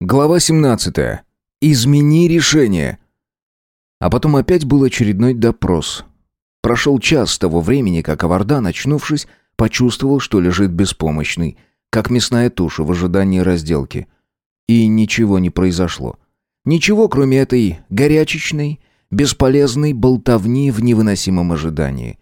Глава 17. Измени решение. А потом опять был очередной допрос. Прошел час с того времени, как Авардан, очнувшись, почувствовал, что лежит беспомощный, как мясная туша в ожидании разделки. И ничего не произошло. Ничего, кроме этой горячечной, бесполезной болтовни в невыносимом ожидании.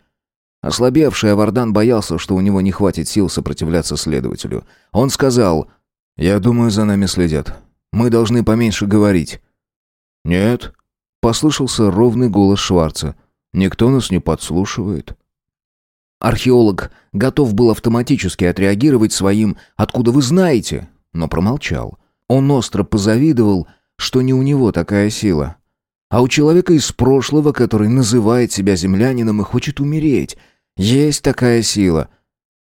Ослабевший Авардан боялся, что у него не хватит сил сопротивляться следователю. Он сказал «Я думаю, за нами следят. Мы должны поменьше говорить». «Нет», — послышался ровный голос Шварца. «Никто нас не подслушивает». Археолог готов был автоматически отреагировать своим «Откуда вы знаете?», но промолчал. Он остро позавидовал, что не у него такая сила. А у человека из прошлого, который называет себя землянином и хочет умереть, есть такая сила.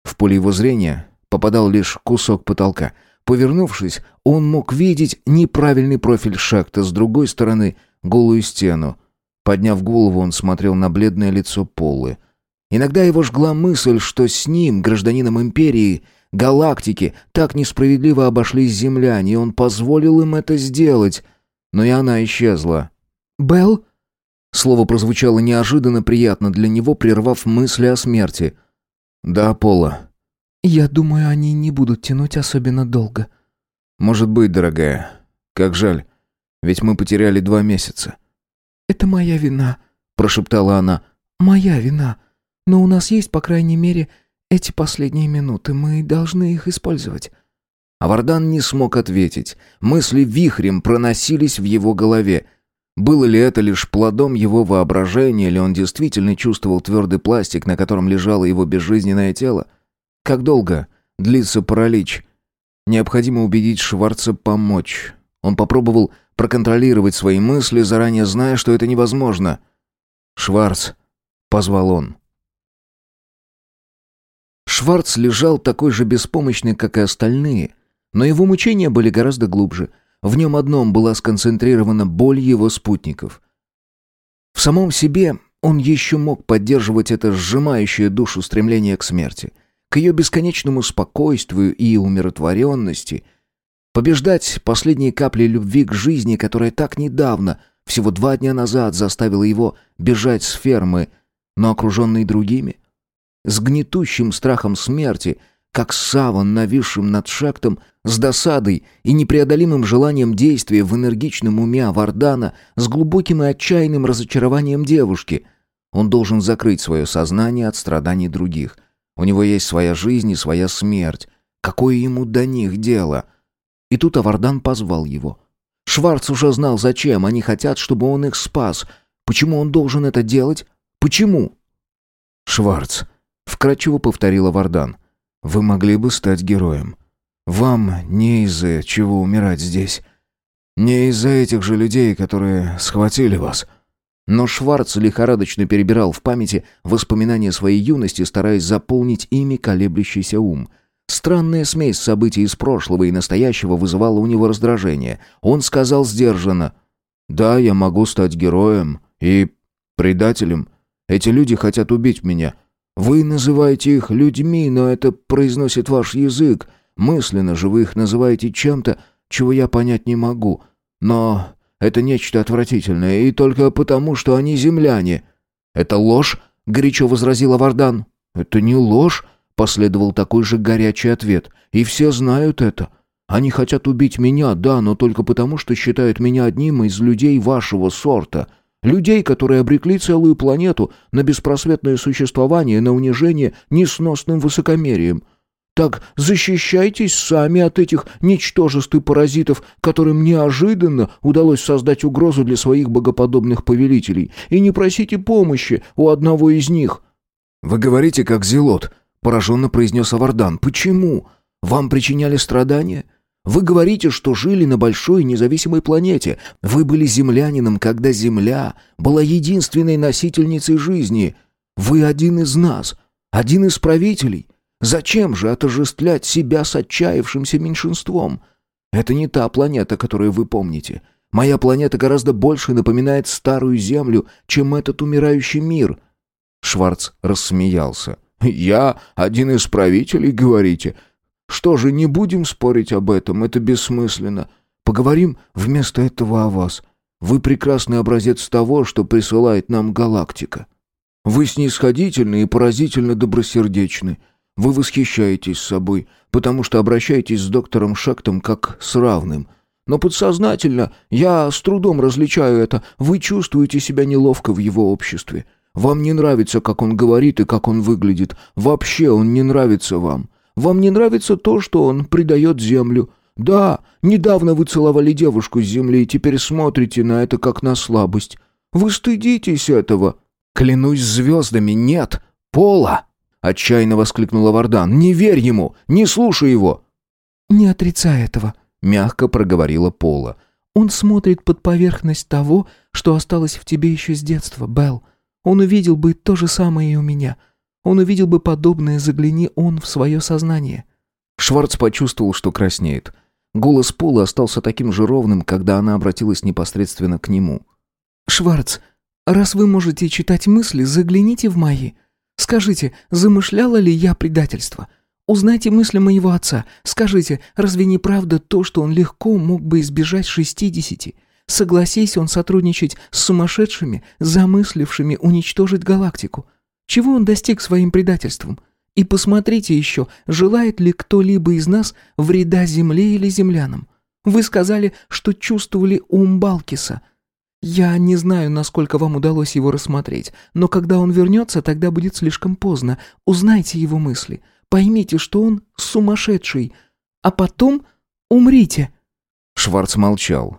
В поле его зрения попадал лишь кусок потолка — Повернувшись, он мог видеть неправильный профиль шахта, с другой стороны — голую стену. Подняв голову, он смотрел на бледное лицо Полы. Иногда его жгла мысль, что с ним, гражданином империи, галактики, так несправедливо обошлись земляне, и он позволил им это сделать. Но и она исчезла. «Белл?» Слово прозвучало неожиданно приятно для него, прервав мысли о смерти. «Да, Пола», «Я думаю, они не будут тянуть особенно долго». «Может быть, дорогая. Как жаль. Ведь мы потеряли два месяца». «Это моя вина», — прошептала она. «Моя вина. Но у нас есть, по крайней мере, эти последние минуты. Мы должны их использовать». Авардан не смог ответить. Мысли вихрем проносились в его голове. Было ли это лишь плодом его воображения, или он действительно чувствовал твердый пластик, на котором лежало его безжизненное тело? Как долго длится паралич? Необходимо убедить Шварца помочь. Он попробовал проконтролировать свои мысли, заранее зная, что это невозможно. «Шварц», — позвал он. Шварц лежал такой же беспомощный, как и остальные, но его мучения были гораздо глубже. В нем одном была сконцентрирована боль его спутников. В самом себе он еще мог поддерживать это сжимающее душу стремление к смерти к ее бесконечному спокойствию и умиротворенности, побеждать последние капли любви к жизни, которая так недавно, всего два дня назад, заставила его бежать с фермы, но окруженный другими, с гнетущим страхом смерти, как саван, нависшим над шактом, с досадой и непреодолимым желанием действия в энергичном уме Вардана, с глубоким и отчаянным разочарованием девушки. Он должен закрыть свое сознание от страданий других — у него есть своя жизнь и своя смерть. Какое ему до них дело? И тут Авардан позвал его. Шварц уже знал, зачем. Они хотят, чтобы он их спас. Почему он должен это делать? Почему? «Шварц», — вкратчиво повторил Авардан, — «вы могли бы стать героем. Вам не из-за чего умирать здесь. Не из-за этих же людей, которые схватили вас». Но Шварц лихорадочно перебирал в памяти воспоминания своей юности, стараясь заполнить ими колеблющийся ум. Странная смесь событий из прошлого и настоящего вызывала у него раздражение. Он сказал сдержанно, «Да, я могу стать героем и предателем. Эти люди хотят убить меня. Вы называете их людьми, но это произносит ваш язык. Мысленно же вы их называете чем-то, чего я понять не могу. Но это нечто отвратительное, и только потому, что они земляне». «Это ложь?» — горячо возразила Вардан. «Это не ложь», — последовал такой же горячий ответ. «И все знают это. Они хотят убить меня, да, но только потому, что считают меня одним из людей вашего сорта. Людей, которые обрекли целую планету на беспросветное существование, на унижение несносным высокомерием. Так защищайтесь сами от этих ничтожеств и паразитов, которым неожиданно удалось создать угрозу для своих богоподобных повелителей, и не просите помощи у одного из них». «Вы говорите, как Зелот», — пораженно произнес Авардан. «Почему? Вам причиняли страдания?» Вы говорите, что жили на большой независимой планете. Вы были землянином, когда Земля была единственной носительницей жизни. Вы один из нас, один из правителей. Зачем же отождествлять себя с отчаявшимся меньшинством? Это не та планета, которую вы помните. Моя планета гораздо больше напоминает старую Землю, чем этот умирающий мир». Шварц рассмеялся. «Я один из правителей, говорите? Что же, не будем спорить об этом, это бессмысленно. Поговорим вместо этого о вас. Вы прекрасный образец того, что присылает нам галактика. Вы снисходительны и поразительно добросердечны. Вы восхищаетесь собой, потому что обращаетесь с доктором Шактом как с равным. Но подсознательно, я с трудом различаю это, вы чувствуете себя неловко в его обществе. Вам не нравится, как он говорит и как он выглядит. Вообще он не нравится вам. Вам не нравится то, что он предает землю. Да, недавно вы целовали девушку с земли и теперь смотрите на это как на слабость. Вы стыдитесь этого. Клянусь звездами, нет. Пола! Отчаянно воскликнула Вардан. «Не верь ему! Не слушай его!» «Не отрицай этого», — мягко проговорила Пола. «Он смотрит под поверхность того, что осталось в тебе еще с детства, Белл. Он увидел бы то же самое и у меня. Он увидел бы подобное, загляни он в свое сознание». Шварц почувствовал, что краснеет. Голос Полы остался таким же ровным, когда она обратилась непосредственно к нему. «Шварц, раз вы можете читать мысли, загляните в мои. Скажите, замышляла ли я предательство? Узнайте мысли моего отца. Скажите, разве не правда то, что он легко мог бы избежать шестидесяти? Согласись он сотрудничать с сумасшедшими, замыслившими уничтожить галактику. Чего он достиг своим предательством? И посмотрите еще, желает ли кто-либо из нас вреда Земле или землянам. Вы сказали, что чувствовали ум Балкиса. Я не знаю, насколько вам удалось его рассмотреть, но когда он вернется, тогда будет слишком поздно. Узнайте его мысли. Поймите, что он сумасшедший. А потом умрите». Шварц молчал.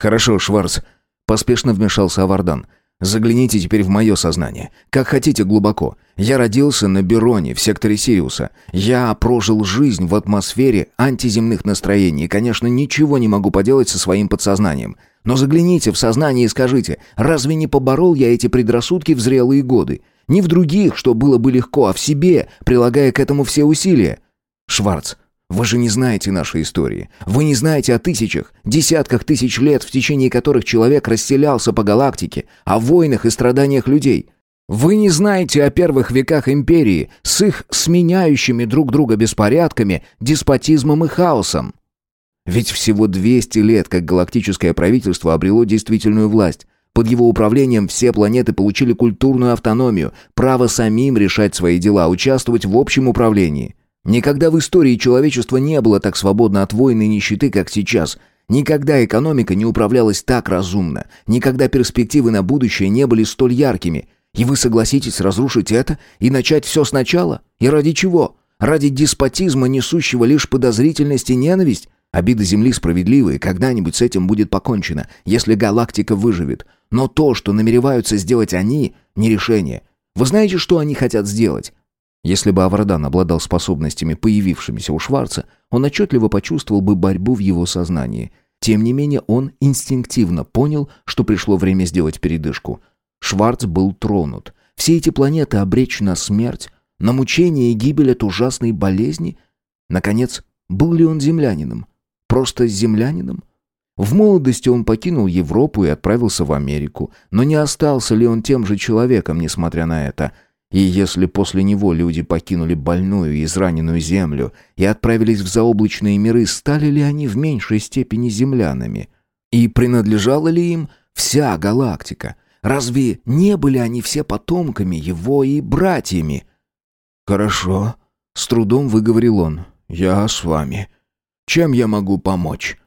«Хорошо, Шварц», — поспешно вмешался Авардан. «Загляните теперь в мое сознание. Как хотите глубоко. Я родился на Бероне, в секторе Сириуса. Я прожил жизнь в атмосфере антиземных настроений и, конечно, ничего не могу поделать со своим подсознанием. Но загляните в сознание и скажите, разве не поборол я эти предрассудки в зрелые годы? Не в других, что было бы легко, а в себе, прилагая к этому все усилия. Шварц, вы же не знаете нашей истории. Вы не знаете о тысячах, десятках тысяч лет, в течение которых человек расселялся по галактике, о войнах и страданиях людей. Вы не знаете о первых веках империи с их сменяющими друг друга беспорядками, деспотизмом и хаосом. Ведь всего 200 лет, как галактическое правительство обрело действительную власть. Под его управлением все планеты получили культурную автономию, право самим решать свои дела, участвовать в общем управлении. Никогда в истории человечества не было так свободно от войны и нищеты, как сейчас. Никогда экономика не управлялась так разумно. Никогда перспективы на будущее не были столь яркими. И вы согласитесь разрушить это и начать все сначала? И ради чего? Ради деспотизма, несущего лишь подозрительность и ненависть? Обиды Земли справедливы, когда-нибудь с этим будет покончено, если галактика выживет. Но то, что намереваются сделать они, не решение. Вы знаете, что они хотят сделать? Если бы Аврадан обладал способностями, появившимися у Шварца, он отчетливо почувствовал бы борьбу в его сознании. Тем не менее, он инстинктивно понял, что пришло время сделать передышку. Шварц был тронут. Все эти планеты обречены на смерть, на мучение и гибель от ужасной болезни. Наконец, был ли он землянином? Просто землянином? В молодости он покинул Европу и отправился в Америку, но не остался ли он тем же человеком, несмотря на это? И если после него люди покинули больную и израненную землю и отправились в заоблачные миры, стали ли они в меньшей степени землянами? И принадлежала ли им вся галактика? Разве не были они все потомками его и братьями? «Хорошо», — с трудом выговорил он, — «я с вами». Чем я могу помочь?»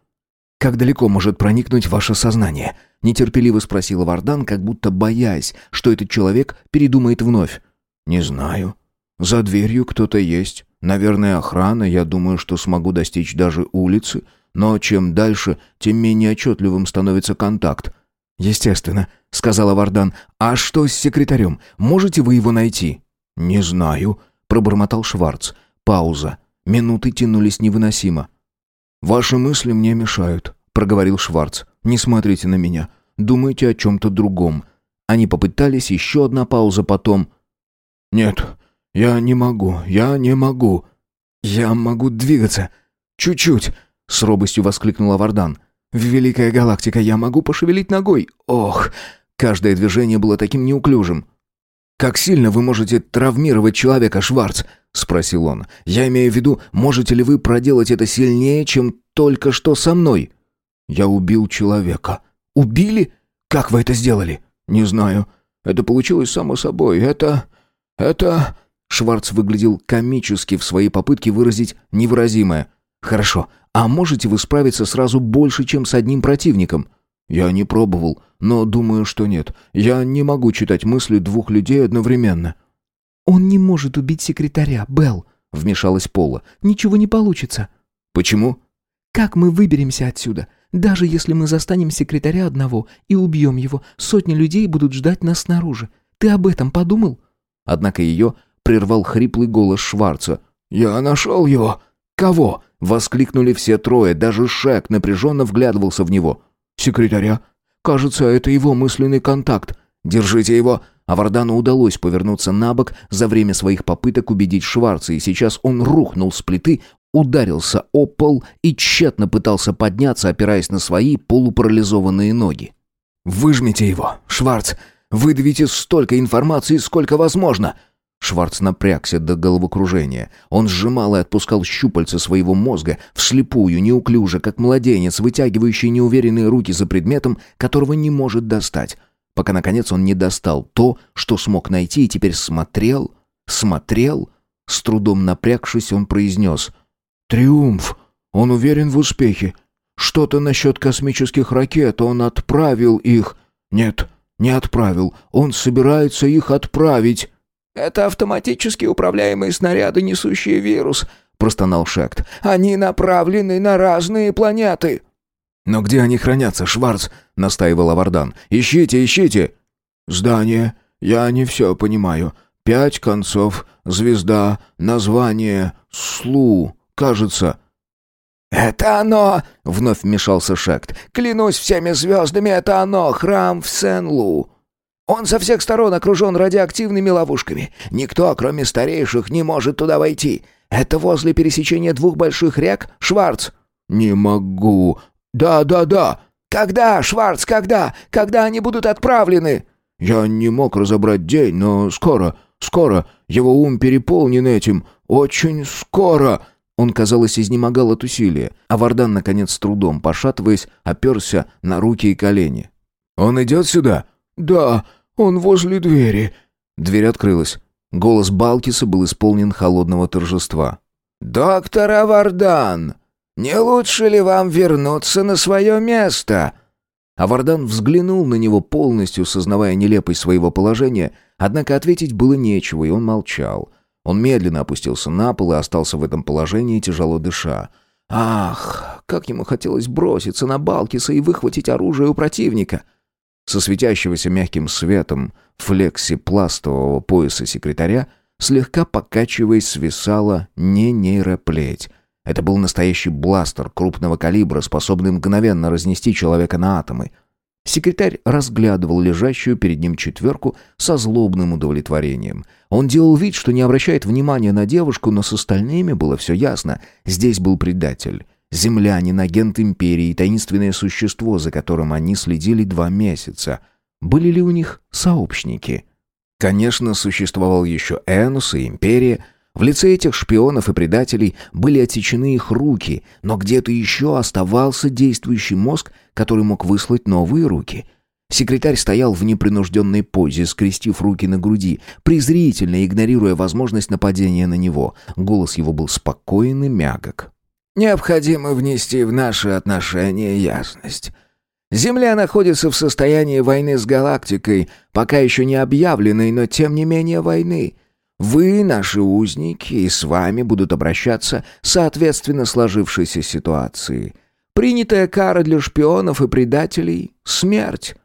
«Как далеко может проникнуть ваше сознание?» — нетерпеливо спросила Вардан, как будто боясь, что этот человек передумает вновь. «Не знаю. За дверью кто-то есть. Наверное, охрана. Я думаю, что смогу достичь даже улицы. Но чем дальше, тем менее отчетливым становится контакт». «Естественно», — сказала Вардан. «А что с секретарем? Можете вы его найти?» «Не знаю», — пробормотал Шварц. Пауза. Минуты тянулись невыносимо. «Ваши мысли мне мешают», — проговорил Шварц. «Не смотрите на меня. Думайте о чем-то другом». Они попытались, еще одна пауза потом. «Нет, я не могу, я не могу». «Я могу двигаться. Чуть-чуть», — с робостью воскликнула Вардан. «В Великая Галактика я могу пошевелить ногой. Ох!» Каждое движение было таким неуклюжим. «Как сильно вы можете травмировать человека, Шварц?» — спросил он. «Я имею в виду, можете ли вы проделать это сильнее, чем только что со мной?» «Я убил человека». «Убили? Как вы это сделали?» «Не знаю. Это получилось само собой. Это... это...» Шварц выглядел комически в своей попытке выразить невыразимое. «Хорошо. А можете вы справиться сразу больше, чем с одним противником?» «Я не пробовал, но думаю, что нет. Я не могу читать мысли двух людей одновременно». «Он не может убить секретаря, Белл», — вмешалась Пола. «Ничего не получится». «Почему?» «Как мы выберемся отсюда? Даже если мы застанем секретаря одного и убьем его, сотни людей будут ждать нас снаружи. Ты об этом подумал?» Однако ее прервал хриплый голос Шварца. «Я нашел его!» «Кого?» — воскликнули все трое, даже Шек напряженно вглядывался в него. «Секретаря. Кажется, это его мысленный контакт. Держите его!» А Вардану удалось повернуться на бок за время своих попыток убедить Шварца, и сейчас он рухнул с плиты, ударился о пол и тщетно пытался подняться, опираясь на свои полупарализованные ноги. «Выжмите его, Шварц! Выдавите столько информации, сколько возможно!» Шварц напрягся до головокружения. Он сжимал и отпускал щупальца своего мозга, вслепую, неуклюже, как младенец, вытягивающий неуверенные руки за предметом, которого не может достать пока, наконец, он не достал то, что смог найти, и теперь смотрел, смотрел. С трудом напрягшись, он произнес «Триумф! Он уверен в успехе. Что-то насчет космических ракет, он отправил их. Нет, не отправил, он собирается их отправить». «Это автоматически управляемые снаряды, несущие вирус», — простонал Шект. «Они направлены на разные планеты». «Но где они хранятся, Шварц?» — настаивал Авардан. «Ищите, ищите!» «Здание. Я не все понимаю. Пять концов. Звезда. Название. Слу. Кажется». «Это оно!» — вновь вмешался Шект. «Клянусь всеми звездами, это оно! Храм в Сен-Лу!» Он со всех сторон окружен радиоактивными ловушками. Никто, кроме старейших, не может туда войти. Это возле пересечения двух больших рек, Шварц?» «Не могу», «Да, да, да». «Когда, Шварц, когда? Когда они будут отправлены?» «Я не мог разобрать день, но скоро, скоро. Его ум переполнен этим. Очень скоро». Он, казалось, изнемогал от усилия, а Вардан, наконец, с трудом, пошатываясь, оперся на руки и колени. «Он идет сюда?» «Да, он возле двери». Дверь открылась. Голос Балкиса был исполнен холодного торжества. «Доктор Авардан!» «Не лучше ли вам вернуться на свое место?» Авардан взглянул на него, полностью сознавая нелепость своего положения, однако ответить было нечего, и он молчал. Он медленно опустился на пол и остался в этом положении, тяжело дыша. Ах, как ему хотелось броситься на Балкиса и выхватить оружие у противника! Со светящегося мягким светом флекси пластового пояса секретаря, слегка покачиваясь, свисала не нейроплеть, это был настоящий бластер крупного калибра, способный мгновенно разнести человека на атомы. Секретарь разглядывал лежащую перед ним четверку со злобным удовлетворением. Он делал вид, что не обращает внимания на девушку, но с остальными было все ясно. Здесь был предатель. Землянин, агент империи, таинственное существо, за которым они следили два месяца. Были ли у них сообщники? Конечно, существовал еще Энус и империя — в лице этих шпионов и предателей были отсечены их руки, но где-то еще оставался действующий мозг, который мог выслать новые руки. Секретарь стоял в непринужденной позе, скрестив руки на груди, презрительно игнорируя возможность нападения на него. Голос его был спокоен и мягок. «Необходимо внести в наши отношения ясность». Земля находится в состоянии войны с галактикой, пока еще не объявленной, но тем не менее войны. Вы наши узники, и с вами будут обращаться соответственно сложившейся ситуации. Принятая кара для шпионов и предателей — смерть».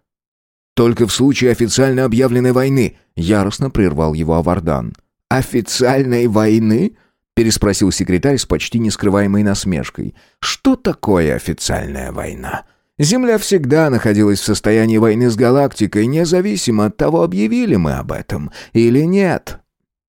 «Только в случае официально объявленной войны», — яростно прервал его Авардан. «Официальной войны?» — переспросил секретарь с почти нескрываемой насмешкой. «Что такое официальная война?» Земля всегда находилась в состоянии войны с галактикой, независимо от того, объявили мы об этом или нет.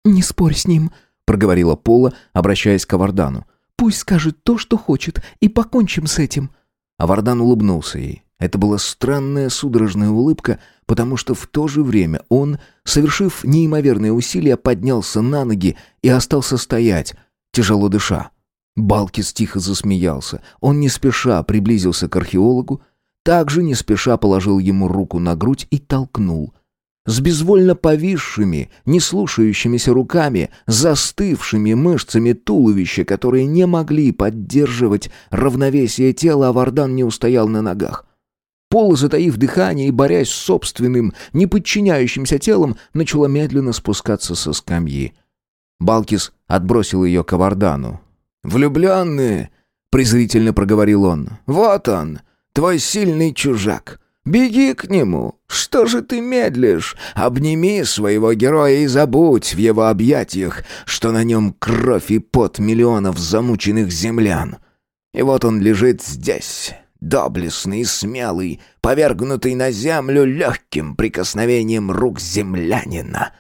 «Не спорь с ним», — проговорила Пола, обращаясь к Авардану. «Пусть скажет то, что хочет, и покончим с этим». Авардан улыбнулся ей. Это была странная судорожная улыбка, потому что в то же время он, совершив неимоверные усилия, поднялся на ноги и остался стоять, тяжело дыша. Балкис тихо засмеялся. Он не спеша приблизился к археологу, также не спеша положил ему руку на грудь и толкнул. С безвольно повисшими, не слушающимися руками, застывшими мышцами туловища, которые не могли поддерживать равновесие тела, Авардан не устоял на ногах. Пола, затаив дыхание и борясь с собственным, неподчиняющимся телом, начала медленно спускаться со скамьи. Балкис отбросил ее к Авардану. «Влюбленные!» — презрительно проговорил он. «Вот он, твой сильный чужак. Беги к нему. Что же ты медлишь? Обними своего героя и забудь в его объятиях, что на нем кровь и пот миллионов замученных землян. И вот он лежит здесь, доблестный и смелый, повергнутый на землю легким прикосновением рук землянина».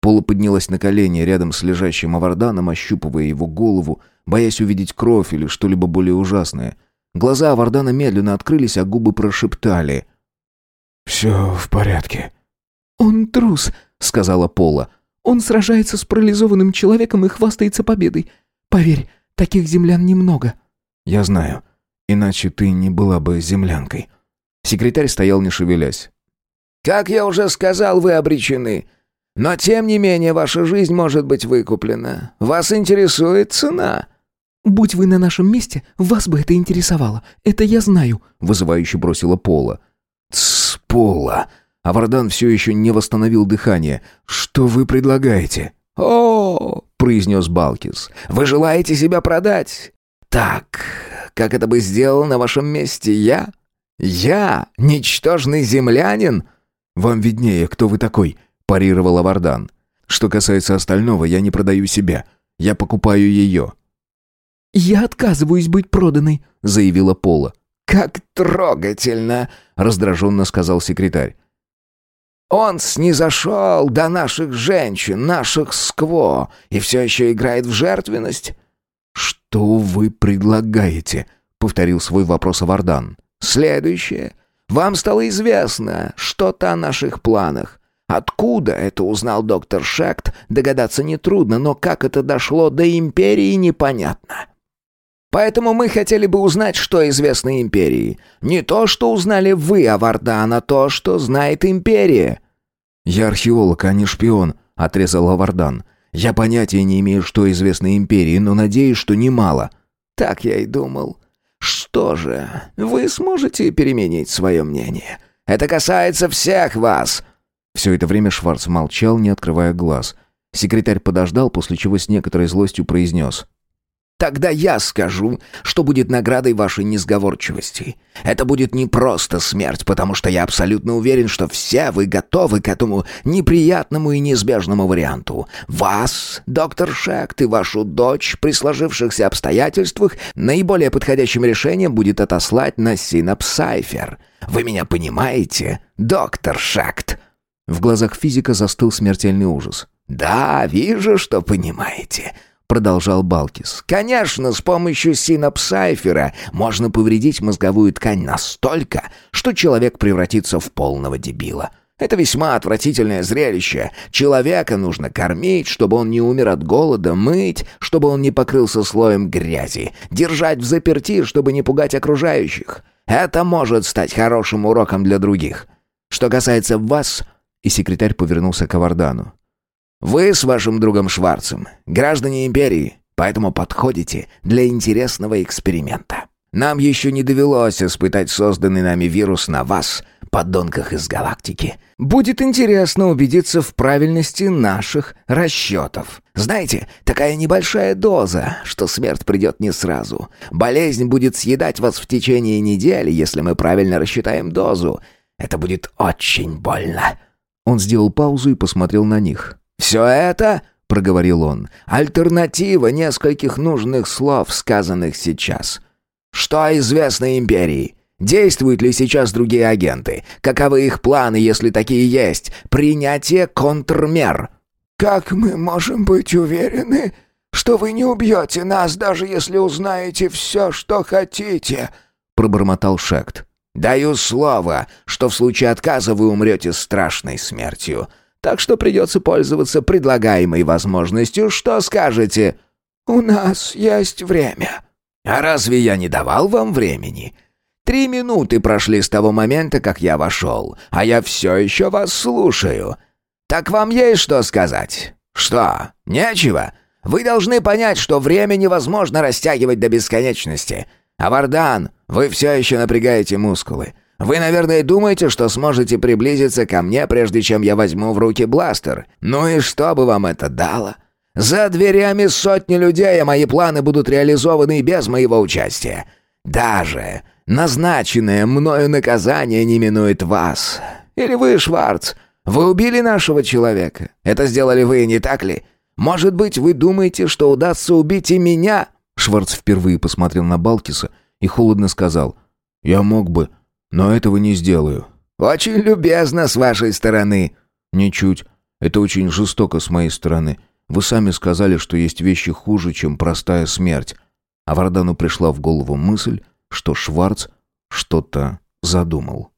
Пола поднялась на колени рядом с лежащим Аварданом, ощупывая его голову, боясь увидеть кровь или что-либо более ужасное. Глаза Авардана медленно открылись, а губы прошептали. «Все в порядке». «Он трус», — сказала Пола. «Он сражается с парализованным человеком и хвастается победой. Поверь, таких землян немного». «Я знаю. Иначе ты не была бы землянкой». Секретарь стоял не шевелясь. «Как я уже сказал, вы обречены. Но тем не менее ваша жизнь может быть выкуплена. Вас интересует цена». «Будь вы на нашем месте, вас бы это интересовало. Это я знаю», — вызывающе бросила Пола. «Тсс, Пола!» А Вардан все еще не восстановил дыхание. «Что вы предлагаете?» «О!» — произнес Балкис. «Вы желаете себя продать? Так, как это бы сделал на вашем месте я? Я, ничтожный землянин?» «Вам виднее, кто вы такой», — парировал Авардан. «Что касается остального, я не продаю себя. Я покупаю ее». «Я отказываюсь быть проданной», — заявила Пола. «Как трогательно!» — раздраженно сказал секретарь. «Он снизошел до наших женщин, наших скво, и все еще играет в жертвенность?» «Что вы предлагаете?» — повторил свой вопрос Авардан. «Следующее. Вам стало известно что-то о наших планах. Откуда это узнал доктор Шект, догадаться нетрудно, но как это дошло до империи, непонятно. Поэтому мы хотели бы узнать, что известно империи. Не то, что узнали вы о Вардан, а то, что знает империя». «Я археолог, а не шпион», — отрезал Авардан. «Я понятия не имею, что известно империи, но надеюсь, что немало». «Так я и думал. Что же, вы сможете переменить свое мнение? Это касается всех вас». Все это время Шварц молчал, не открывая глаз. Секретарь подождал, после чего с некоторой злостью произнес. Тогда я скажу, что будет наградой вашей несговорчивости. Это будет не просто смерть, потому что я абсолютно уверен, что все вы готовы к этому неприятному и неизбежному варианту. Вас, доктор Шект, и вашу дочь при сложившихся обстоятельствах наиболее подходящим решением будет отослать на Синапсайфер. Вы меня понимаете, доктор Шект?» В глазах физика застыл смертельный ужас. «Да, вижу, что понимаете продолжал Балкис. Конечно, с помощью синапсайфера можно повредить мозговую ткань настолько, что человек превратится в полного дебила. Это весьма отвратительное зрелище. Человека нужно кормить, чтобы он не умер от голода, мыть, чтобы он не покрылся слоем грязи, держать в заперти, чтобы не пугать окружающих. Это может стать хорошим уроком для других. Что касается вас, и секретарь повернулся к Авардану. Вы с вашим другом Шварцем граждане империи, поэтому подходите для интересного эксперимента. Нам еще не довелось испытать созданный нами вирус на вас, подонках из галактики. Будет интересно убедиться в правильности наших расчетов. Знаете, такая небольшая доза, что смерть придет не сразу. Болезнь будет съедать вас в течение недели, если мы правильно рассчитаем дозу. Это будет очень больно». Он сделал паузу и посмотрел на них. «Все это, — проговорил он, — альтернатива нескольких нужных слов, сказанных сейчас. Что известно империи? Действуют ли сейчас другие агенты? Каковы их планы, если такие есть? Принятие контрмер». «Как мы можем быть уверены, что вы не убьете нас, даже если узнаете все, что хотите?» — пробормотал Шект. «Даю слово, что в случае отказа вы умрете страшной смертью. Так что придется пользоваться предлагаемой возможностью. Что скажете?» «У нас есть время». «А разве я не давал вам времени?» «Три минуты прошли с того момента, как я вошел, а я все еще вас слушаю. Так вам есть что сказать?» «Что? Нечего? Вы должны понять, что время невозможно растягивать до бесконечности. А Вардан, вы все еще напрягаете мускулы. Вы, наверное, думаете, что сможете приблизиться ко мне, прежде чем я возьму в руки бластер. Ну и что бы вам это дало? За дверями сотни людей, а мои планы будут реализованы без моего участия. Даже назначенное мною наказание не минует вас. Или вы, Шварц, вы убили нашего человека? Это сделали вы, не так ли? Может быть, вы думаете, что удастся убить и меня?» Шварц впервые посмотрел на Балкиса и холодно сказал. «Я мог бы, но этого не сделаю». «Очень любезно с вашей стороны». «Ничуть. Это очень жестоко с моей стороны. Вы сами сказали, что есть вещи хуже, чем простая смерть». А Вардану пришла в голову мысль, что Шварц что-то задумал.